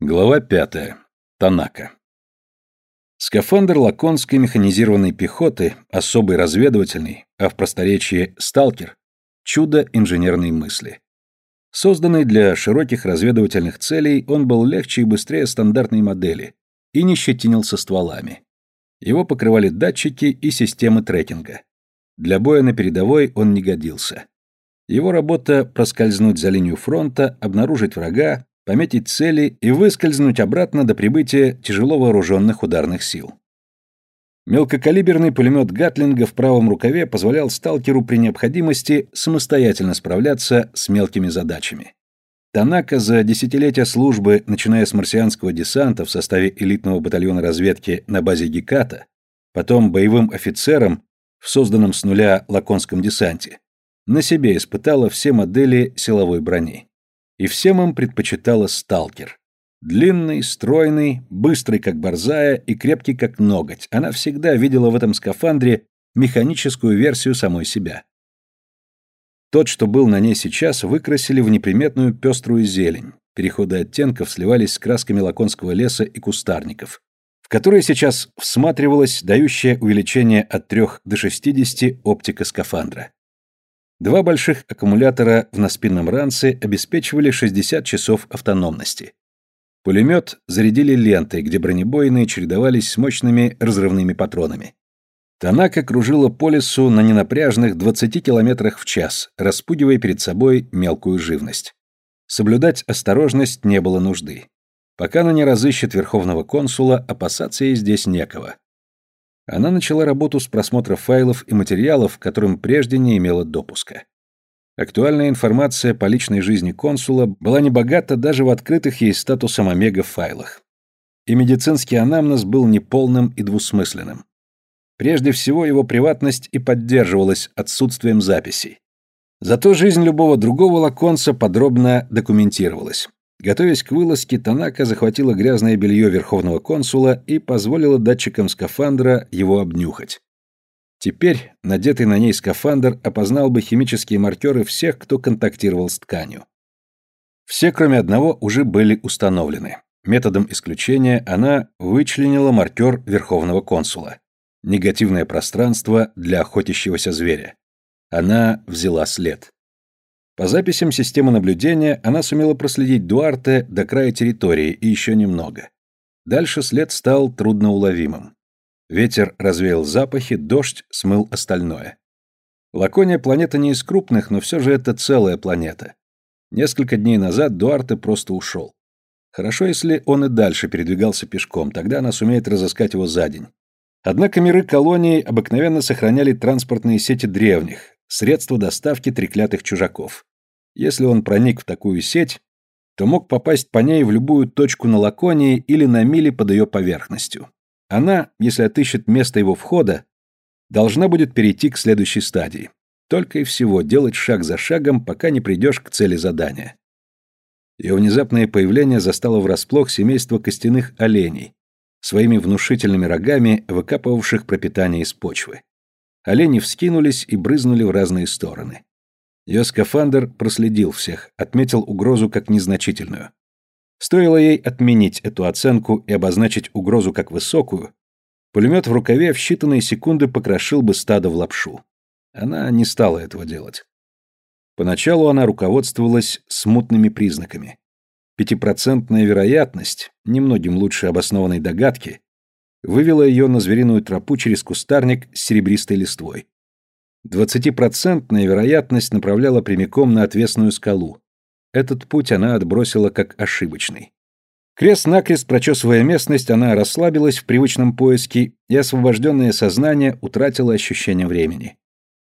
Глава пятая. Танака. Скафандр лаконской механизированной пехоты, особый разведывательный, а в просторечии «сталкер» — чудо инженерной мысли. Созданный для широких разведывательных целей, он был легче и быстрее стандартной модели и не щетинился стволами. Его покрывали датчики и системы трекинга. Для боя на передовой он не годился. Его работа — проскользнуть за линию фронта, обнаружить врага, пометить цели и выскользнуть обратно до прибытия тяжело вооруженных ударных сил. Мелкокалиберный пулемет Гатлинга в правом рукаве позволял сталкеру при необходимости самостоятельно справляться с мелкими задачами. Танака за десятилетия службы, начиная с марсианского десанта в составе элитного батальона разведки на базе Геката, потом боевым офицером в созданном с нуля лаконском десанте, на себе испытала все модели силовой брони и всем им предпочитала сталкер. Длинный, стройный, быстрый, как борзая, и крепкий, как ноготь. Она всегда видела в этом скафандре механическую версию самой себя. Тот, что был на ней сейчас, выкрасили в неприметную пеструю зелень. Переходы оттенков сливались с красками лаконского леса и кустарников, в которые сейчас всматривалась дающая увеличение от 3 до 60 оптика скафандра. Два больших аккумулятора в наспинном ранце обеспечивали 60 часов автономности. Пулемет зарядили лентой, где бронебойные чередовались с мощными разрывными патронами. Танака кружила по лесу на ненапряжных 20 километрах в час, распугивая перед собой мелкую живность. Соблюдать осторожность не было нужды. Пока она не разыщет верховного консула, опасаться ей здесь некого. Она начала работу с просмотра файлов и материалов, к которым прежде не имела допуска. Актуальная информация по личной жизни консула была небогата даже в открытых ей статусом омега файлах. И медицинский анамнез был неполным и двусмысленным. Прежде всего, его приватность и поддерживалась отсутствием записей. Зато жизнь любого другого лаконца подробно документировалась. Готовясь к вылазке, Танака захватила грязное белье верховного консула и позволила датчикам скафандра его обнюхать. Теперь надетый на ней скафандр опознал бы химические маркеры всех, кто контактировал с тканью. Все, кроме одного, уже были установлены. Методом исключения она вычленила маркер верховного консула. Негативное пространство для охотящегося зверя. Она взяла след. По записям системы наблюдения она сумела проследить Дуарте до края территории и еще немного. Дальше след стал трудноуловимым. Ветер развеял запахи, дождь смыл остальное. Лакония планета не из крупных, но все же это целая планета. Несколько дней назад Дуарте просто ушел. Хорошо, если он и дальше передвигался пешком, тогда она сумеет разыскать его за день. Однако миры колонии обыкновенно сохраняли транспортные сети древних, средства доставки треклятых чужаков. Если он проник в такую сеть, то мог попасть по ней в любую точку на Лаконии или на мили под ее поверхностью. Она, если отыщет место его входа, должна будет перейти к следующей стадии. Только и всего делать шаг за шагом, пока не придешь к цели задания. Ее внезапное появление застало врасплох семейство костяных оленей, своими внушительными рогами, выкапывавших пропитание из почвы. Олени вскинулись и брызнули в разные стороны. Ее скафандр проследил всех, отметил угрозу как незначительную. Стоило ей отменить эту оценку и обозначить угрозу как высокую, пулемет в рукаве в считанные секунды покрошил бы стадо в лапшу. Она не стала этого делать. Поначалу она руководствовалась смутными признаками. Пятипроцентная вероятность, немногим лучше обоснованной догадки, вывела ее на звериную тропу через кустарник с серебристой листвой. Двадцатипроцентная вероятность направляла прямиком на отвесную скалу. Этот путь она отбросила как ошибочный. Крест-накрест прочесывая местность, она расслабилась в привычном поиске, и освобожденное сознание утратило ощущение времени.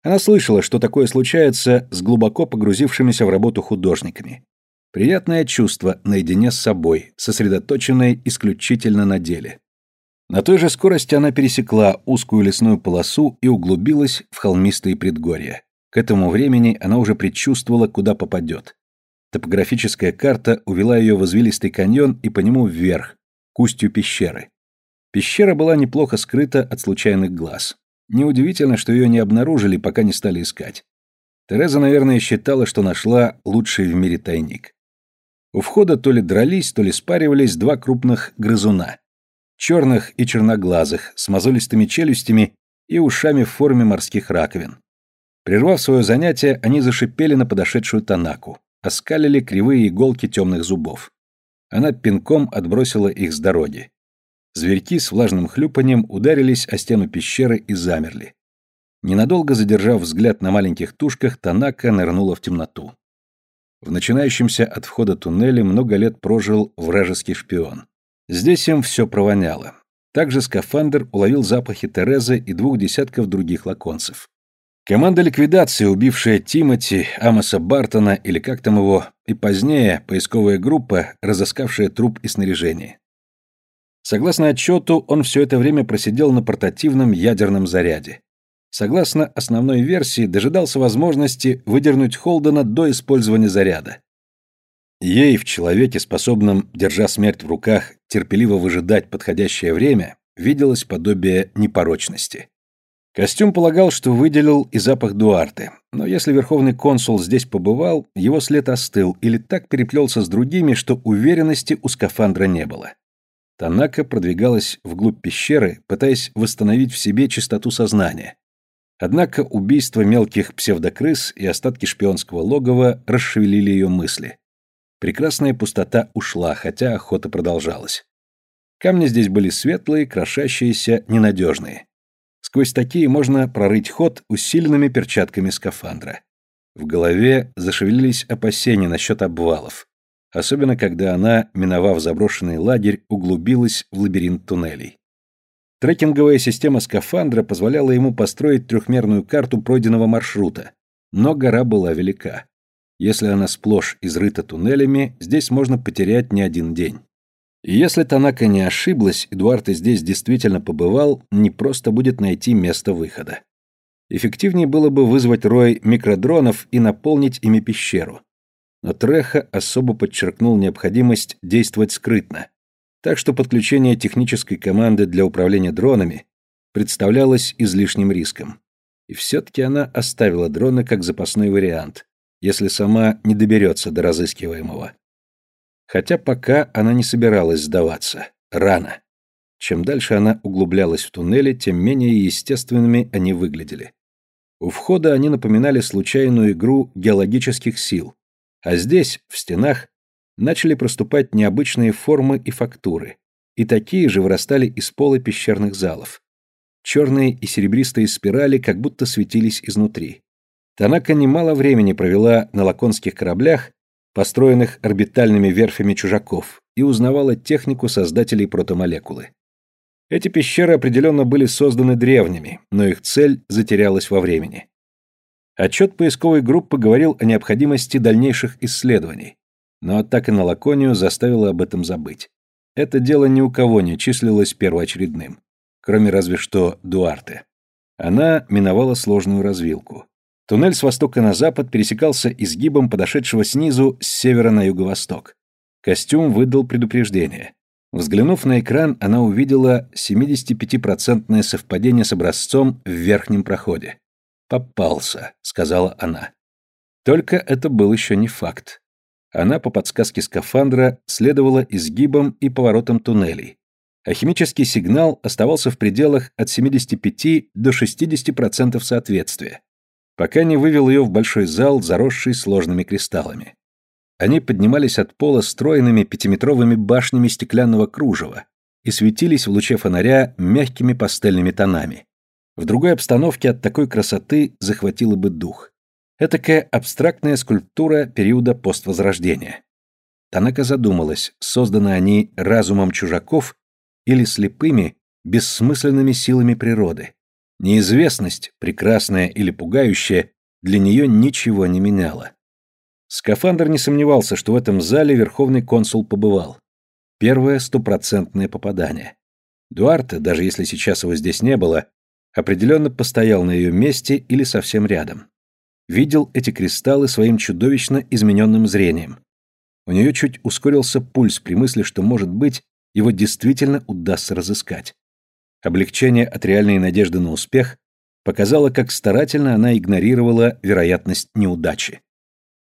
Она слышала, что такое случается с глубоко погрузившимися в работу художниками. Приятное чувство наедине с собой, сосредоточенное исключительно на деле. На той же скорости она пересекла узкую лесную полосу и углубилась в холмистые предгорья. К этому времени она уже предчувствовала, куда попадет. Топографическая карта увела ее в извилистый каньон и по нему вверх, к устью пещеры. Пещера была неплохо скрыта от случайных глаз. Неудивительно, что ее не обнаружили, пока не стали искать. Тереза, наверное, считала, что нашла лучший в мире тайник. У входа то ли дрались, то ли спаривались два крупных грызуна. Черных и черноглазых, с мозолистыми челюстями и ушами в форме морских раковин. Прервав свое занятие, они зашипели на подошедшую Танаку, оскалили кривые иголки темных зубов. Она пинком отбросила их с дороги. Зверьки с влажным хлюпанием ударились о стену пещеры и замерли. Ненадолго задержав взгляд на маленьких тушках, Танака нырнула в темноту. В начинающемся от входа туннеле много лет прожил вражеский шпион. Здесь им все провоняло. Также скафандр уловил запахи Терезы и двух десятков других лаконцев. Команда ликвидации, убившая Тимоти, Амоса Бартона или как там его, и позднее поисковая группа, разыскавшая труп и снаряжение. Согласно отчету, он все это время просидел на портативном ядерном заряде согласно основной версии, дожидался возможности выдернуть Холдена до использования заряда. Ей, в человеке, способном, держа смерть в руках, терпеливо выжидать подходящее время, виделось подобие непорочности. Костюм полагал, что выделил и запах Дуарте, но если верховный консул здесь побывал, его след остыл или так переплелся с другими, что уверенности у скафандра не было. Танака продвигалась вглубь пещеры, пытаясь восстановить в себе чистоту сознания, Однако убийство мелких псевдокрыс и остатки шпионского логова расшевелили ее мысли. Прекрасная пустота ушла, хотя охота продолжалась. Камни здесь были светлые, крошащиеся, ненадежные. Сквозь такие можно прорыть ход усиленными перчатками скафандра. В голове зашевелились опасения насчет обвалов, особенно когда она, миновав заброшенный лагерь, углубилась в лабиринт туннелей. Трекинговая система скафандра позволяла ему построить трехмерную карту пройденного маршрута, но гора была велика. Если она сплошь изрыта туннелями, здесь можно потерять не один день. И если Танака не ошиблась, Эдуард и здесь действительно побывал, не просто будет найти место выхода. Эффективнее было бы вызвать рой микродронов и наполнить ими пещеру. Но Треха особо подчеркнул необходимость действовать скрытно, так что подключение технической команды для управления дронами представлялось излишним риском. И все-таки она оставила дроны как запасной вариант, если сама не доберется до разыскиваемого. Хотя пока она не собиралась сдаваться. Рано. Чем дальше она углублялась в туннели, тем менее естественными они выглядели. У входа они напоминали случайную игру геологических сил, а здесь, в стенах, начали проступать необычные формы и фактуры, и такие же вырастали из пола пещерных залов. Черные и серебристые спирали как будто светились изнутри. Танака немало времени провела на лаконских кораблях, построенных орбитальными верфями чужаков, и узнавала технику создателей протомолекулы. Эти пещеры определенно были созданы древними, но их цель затерялась во времени. Отчет поисковой группы говорил о необходимости дальнейших исследований, но атака на Лаконию заставила об этом забыть. Это дело ни у кого не числилось первоочередным, кроме разве что Дуарте. Она миновала сложную развилку. Туннель с востока на запад пересекался изгибом подошедшего снизу с севера на юго-восток. Костюм выдал предупреждение. Взглянув на экран, она увидела 75-процентное совпадение с образцом в верхнем проходе. «Попался», — сказала она. Только это был еще не факт. Она, по подсказке скафандра, следовала изгибам и поворотам туннелей, а химический сигнал оставался в пределах от 75 до 60% соответствия, пока не вывел ее в большой зал, заросший сложными кристаллами. Они поднимались от пола стройными пятиметровыми башнями стеклянного кружева и светились в луче фонаря мягкими пастельными тонами. В другой обстановке от такой красоты захватило бы дух. Этакая абстрактная скульптура периода поствозрождения. Танака задумалась, созданы они разумом чужаков или слепыми, бессмысленными силами природы. Неизвестность, прекрасная или пугающая, для нее ничего не меняла. Скафандр не сомневался, что в этом зале верховный консул побывал. Первое стопроцентное попадание. Дуарте, даже если сейчас его здесь не было, определенно постоял на ее месте или совсем рядом видел эти кристаллы своим чудовищно измененным зрением. У нее чуть ускорился пульс при мысли, что, может быть, его действительно удастся разыскать. Облегчение от реальной надежды на успех показало, как старательно она игнорировала вероятность неудачи.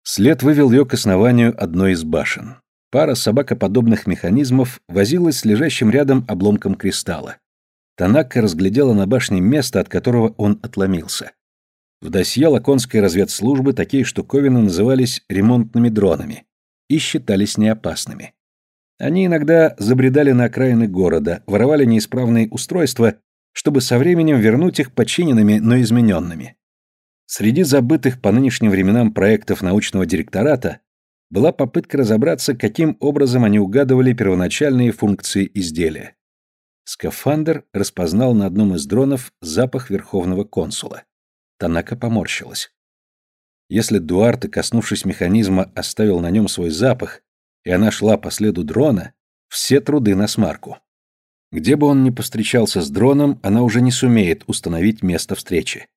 След вывел ее к основанию одной из башен. Пара собакоподобных механизмов возилась с лежащим рядом обломком кристалла. Танака разглядела на башне место, от которого он отломился. В досье лаконской разведслужбы такие штуковины назывались ремонтными дронами и считались неопасными. Они иногда забредали на окраины города, воровали неисправные устройства, чтобы со временем вернуть их починенными, но измененными. Среди забытых по нынешним временам проектов научного директората была попытка разобраться, каким образом они угадывали первоначальные функции изделия. Скафандр распознал на одном из дронов запах верховного консула. Танака поморщилась. Если Дуарте, коснувшись механизма, оставил на нем свой запах, и она шла по следу дрона, все труды на смарку. Где бы он ни повстречался с дроном, она уже не сумеет установить место встречи.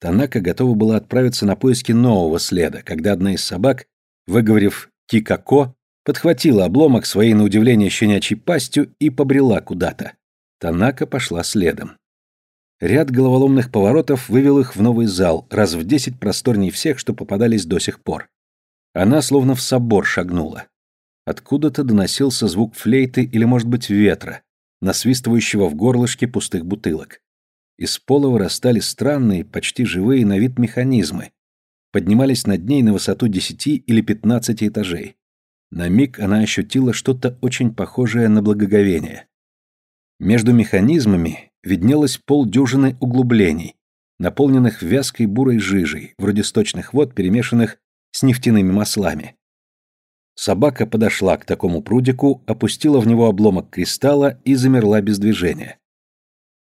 Танака готова была отправиться на поиски нового следа, когда одна из собак выговорив «Кикако», подхватила обломок своей на удивление щенячьей пастью и побрела куда-то. Танака пошла следом. Ряд головоломных поворотов вывел их в новый зал, раз в десять просторней всех, что попадались до сих пор. Она словно в собор шагнула. Откуда-то доносился звук флейты или, может быть, ветра, насвистывающего в горлышке пустых бутылок. Из пола вырастали странные, почти живые на вид механизмы, поднимались над ней на высоту десяти или пятнадцати этажей. На миг она ощутила что-то очень похожее на благоговение. Между механизмами виднелось полдюжины углублений, наполненных вязкой бурой жижей, вроде сточных вод, перемешанных с нефтяными маслами. Собака подошла к такому прудику, опустила в него обломок кристалла и замерла без движения.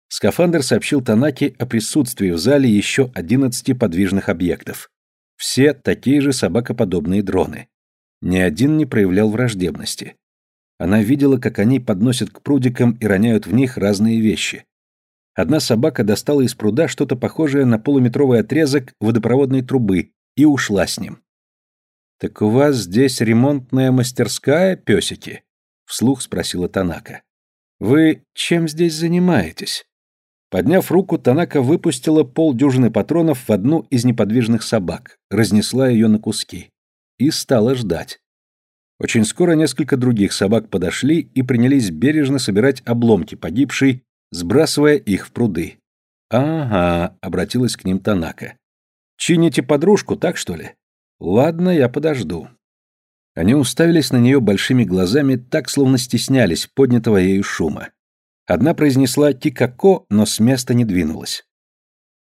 Скафандр сообщил Танаки о присутствии в зале еще одиннадцати подвижных объектов. Все такие же собакоподобные дроны. Ни один не проявлял враждебности. Она видела, как они подносят к прудикам и роняют в них разные вещи. Одна собака достала из пруда что-то похожее на полуметровый отрезок водопроводной трубы и ушла с ним. «Так у вас здесь ремонтная мастерская, песики?» — вслух спросила Танака. «Вы чем здесь занимаетесь?» Подняв руку, Танака выпустила полдюжины патронов в одну из неподвижных собак, разнесла ее на куски. И стала ждать. Очень скоро несколько других собак подошли и принялись бережно собирать обломки погибшей, сбрасывая их в пруды. «Ага», — обратилась к ним Танака. «Чините подружку, так что ли? Ладно, я подожду». Они уставились на нее большими глазами, так словно стеснялись поднятого ею шума. Одна произнесла «Кикако», но с места не двинулась.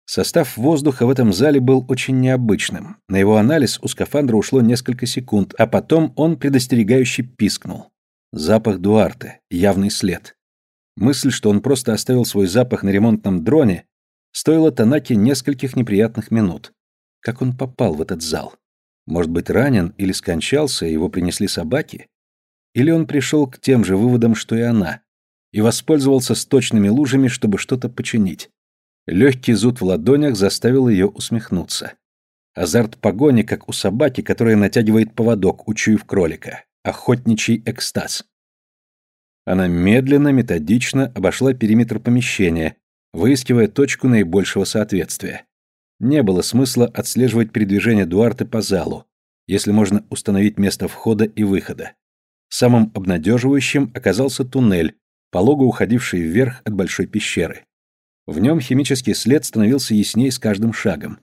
Состав воздуха в этом зале был очень необычным. На его анализ у скафандра ушло несколько секунд, а потом он предостерегающе пискнул. Запах Дуарте, явный след. Мысль, что он просто оставил свой запах на ремонтном дроне, стоила Танаке нескольких неприятных минут. Как он попал в этот зал? Может быть, ранен или скончался, и его принесли собаки? Или он пришел к тем же выводам, что и она, и воспользовался сточными лужами, чтобы что-то починить. Легкий зуд в ладонях заставил ее усмехнуться. Азарт погони, как у собаки, которая натягивает поводок, учуяв кролика. Охотничий экстаз. Она медленно, методично обошла периметр помещения, выискивая точку наибольшего соответствия. Не было смысла отслеживать передвижение Дуарты по залу, если можно установить место входа и выхода. Самым обнадеживающим оказался туннель, полого уходивший вверх от большой пещеры. В нем химический след становился ясней с каждым шагом.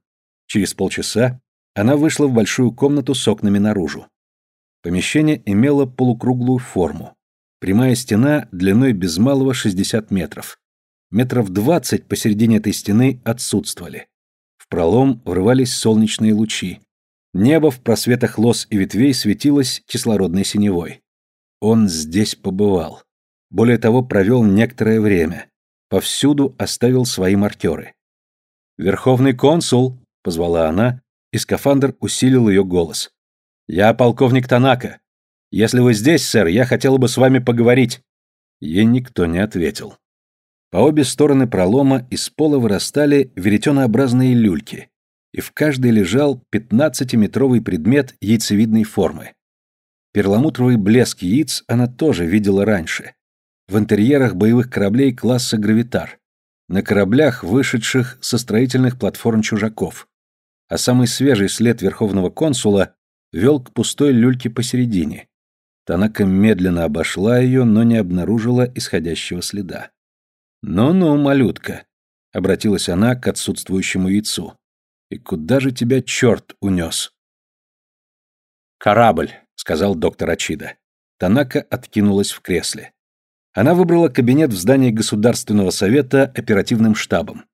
Через полчаса она вышла в большую комнату с окнами наружу. Помещение имело полукруглую форму. Прямая стена длиной без малого 60 метров. Метров 20 посередине этой стены отсутствовали. В пролом врывались солнечные лучи. Небо в просветах лос и ветвей светилось кислородной синевой. Он здесь побывал. Более того, провел некоторое время. Повсюду оставил свои маркеры. «Верховный консул!» — позвала она, и скафандр усилил ее голос. «Я полковник Танака. Если вы здесь, сэр, я хотела бы с вами поговорить». Ей никто не ответил. По обе стороны пролома из пола вырастали веретенообразные люльки, и в каждой лежал пятнадцатиметровый предмет яйцевидной формы. Перламутровый блеск яиц она тоже видела раньше в интерьерах боевых кораблей класса «Гравитар», на кораблях, вышедших со строительных платформ чужаков. А самый свежий след верховного консула вел к пустой люльке посередине. Танака медленно обошла ее, но не обнаружила исходящего следа. «Ну-ну, малютка», — обратилась она к отсутствующему яйцу. «И куда же тебя черт унес?» «Корабль», — сказал доктор Ачида. Танака откинулась в кресле. Она выбрала кабинет в здании Государственного совета оперативным штабом.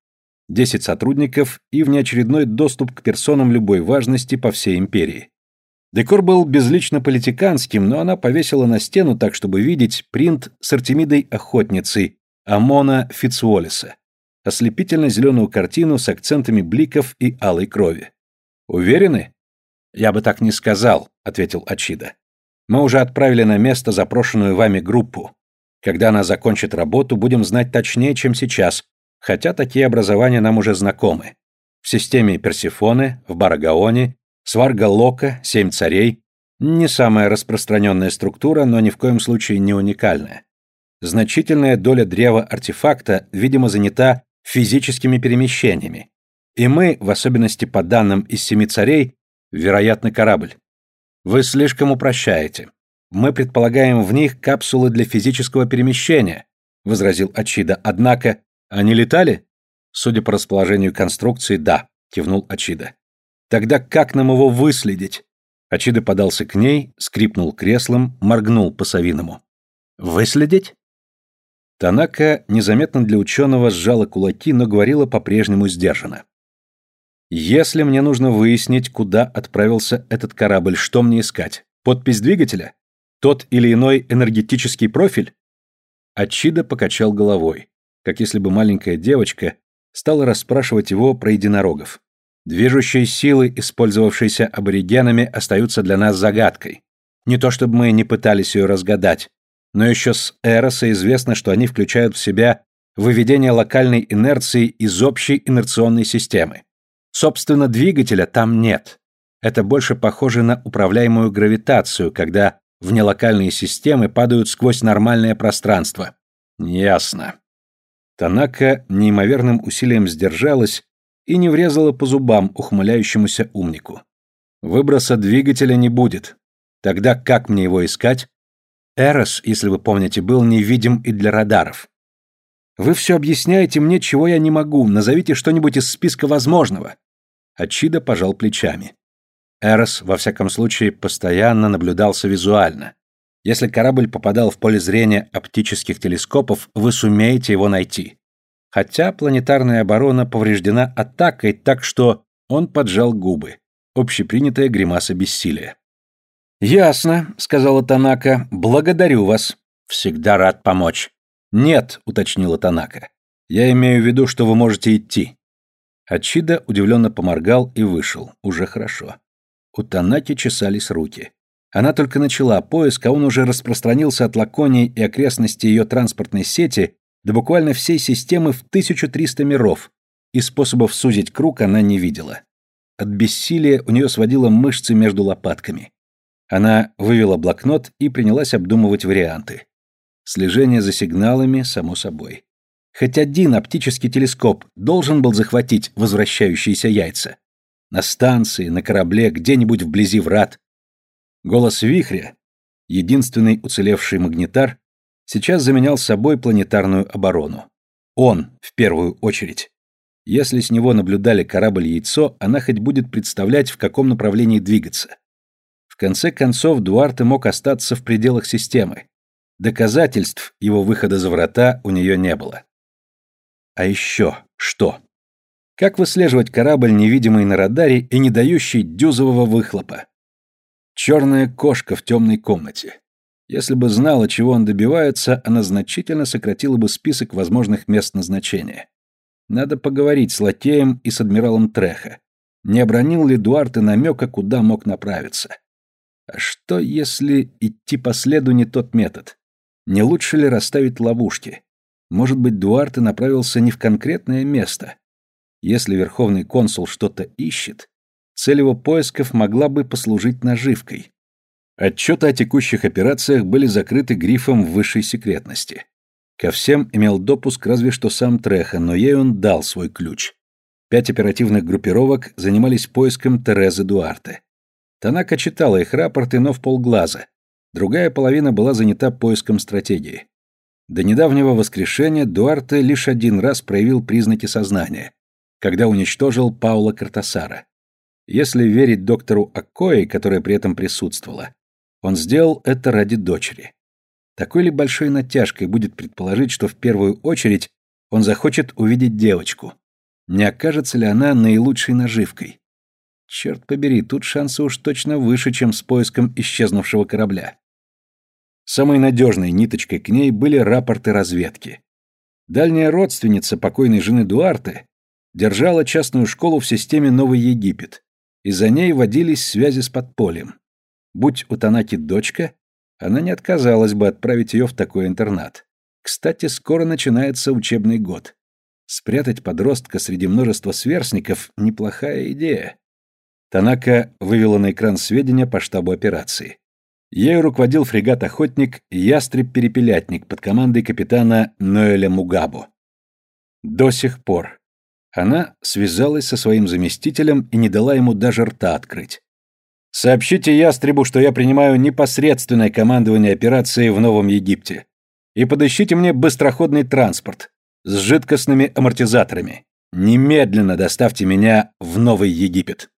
Десять сотрудников и внеочередной доступ к персонам любой важности по всей империи. Декор был безлично политиканским, но она повесила на стену так, чтобы видеть принт с Артемидой-охотницей Амона Фицуолиса. Ослепительно-зеленую картину с акцентами бликов и алой крови. «Уверены?» «Я бы так не сказал», — ответил Ачида. «Мы уже отправили на место запрошенную вами группу. Когда она закончит работу, будем знать точнее, чем сейчас, хотя такие образования нам уже знакомы. В системе Персифоны, в Барагаоне Сварга Лока, Семь царей – не самая распространенная структура, но ни в коем случае не уникальная. Значительная доля древа артефакта, видимо, занята физическими перемещениями. И мы, в особенности по данным из Семи царей, вероятно, корабль. Вы слишком упрощаете. Мы предполагаем в них капсулы для физического перемещения, возразил Ачида. Однако, они летали? Судя по расположению конструкции, да, кивнул Ачида. Тогда как нам его выследить? Ачида подался к ней, скрипнул креслом, моргнул по-совиному. Выследить? Танака незаметно для ученого сжала кулаки, но говорила по-прежнему сдержанно. Если мне нужно выяснить, куда отправился этот корабль, что мне искать? Подпись двигателя? Тот или иной энергетический профиль? Ачида покачал головой, как если бы маленькая девочка стала расспрашивать его про единорогов. Движущие силы, использовавшиеся аборигенами, остаются для нас загадкой. Не то чтобы мы не пытались ее разгадать, но еще с Эроса известно, что они включают в себя выведение локальной инерции из общей инерционной системы. Собственно, двигателя там нет. Это больше похоже на управляемую гравитацию, когда внелокальные системы падают сквозь нормальное пространство. Ясно. Танака неимоверным усилием сдержалась и не врезала по зубам ухмыляющемуся умнику. Выброса двигателя не будет. Тогда как мне его искать? Эрос, если вы помните, был невидим и для радаров. Вы все объясняете мне, чего я не могу. Назовите что-нибудь из списка возможного. Ачида пожал плечами. Эрос, во всяком случае, постоянно наблюдался визуально. Если корабль попадал в поле зрения оптических телескопов, вы сумеете его найти хотя планетарная оборона повреждена атакой, так что он поджал губы. Общепринятая гримаса бессилия. «Ясно», — сказала Танака. «Благодарю вас. Всегда рад помочь». «Нет», — уточнила Танака. «Я имею в виду, что вы можете идти». Ачида удивленно поморгал и вышел. Уже хорошо. У Танаки чесались руки. Она только начала поиск, а он уже распространился от Лаконии и окрестностей ее транспортной сети да буквально всей системы в 1300 миров, и способов сузить круг она не видела. От бессилия у нее сводило мышцы между лопатками. Она вывела блокнот и принялась обдумывать варианты. Слежение за сигналами, само собой. Хоть один оптический телескоп должен был захватить возвращающиеся яйца. На станции, на корабле, где-нибудь вблизи врат. Голос вихря, единственный уцелевший магнитар, сейчас заменял собой планетарную оборону. Он, в первую очередь. Если с него наблюдали корабль-яйцо, она хоть будет представлять, в каком направлении двигаться. Конце концов, Дуарте мог остаться в пределах системы. Доказательств его выхода за врата у нее не было. А еще что? Как выслеживать корабль, невидимый на радаре и не дающий дюзового выхлопа? Черная кошка в темной комнате. Если бы знала, чего он добивается, она значительно сократила бы список возможных мест назначения. Надо поговорить с лакеем и с адмиралом Треха. Не обронил ли Дуарте намека, куда мог направиться? А что, если идти по следу не тот метод? Не лучше ли расставить ловушки? Может быть, Дуарте направился не в конкретное место? Если верховный консул что-то ищет, цель его поисков могла бы послужить наживкой. Отчеты о текущих операциях были закрыты грифом высшей секретности. Ко всем имел допуск разве что сам Треха, но ей он дал свой ключ. Пять оперативных группировок занимались поиском Терезы Дуарте. Танака читала их рапорты, но в полглаза. Другая половина была занята поиском стратегии. До недавнего воскрешения Дуарте лишь один раз проявил признаки сознания, когда уничтожил Паула Картасара. Если верить доктору Аккои, которая при этом присутствовала, он сделал это ради дочери. Такой ли большой натяжкой будет предположить, что в первую очередь он захочет увидеть девочку? Не окажется ли она наилучшей наживкой? Черт побери, тут шансы уж точно выше, чем с поиском исчезнувшего корабля. Самой надежной ниточкой к ней были рапорты разведки. Дальняя родственница покойной жены Дуарте держала частную школу в системе Новый Египет, и за ней водились связи с подпольем. Будь у Танаки дочка, она не отказалась бы отправить ее в такой интернат. Кстати, скоро начинается учебный год. Спрятать подростка среди множества сверстников – неплохая идея. Танака вывела на экран сведения по штабу операции. Ею руководил фрегат-охотник «Ястреб-перепелятник» под командой капитана Ноэля Мугабо. До сих пор. Она связалась со своим заместителем и не дала ему даже рта открыть. «Сообщите Ястребу, что я принимаю непосредственное командование операцией в Новом Египте. И подыщите мне быстроходный транспорт с жидкостными амортизаторами. Немедленно доставьте меня в Новый Египет».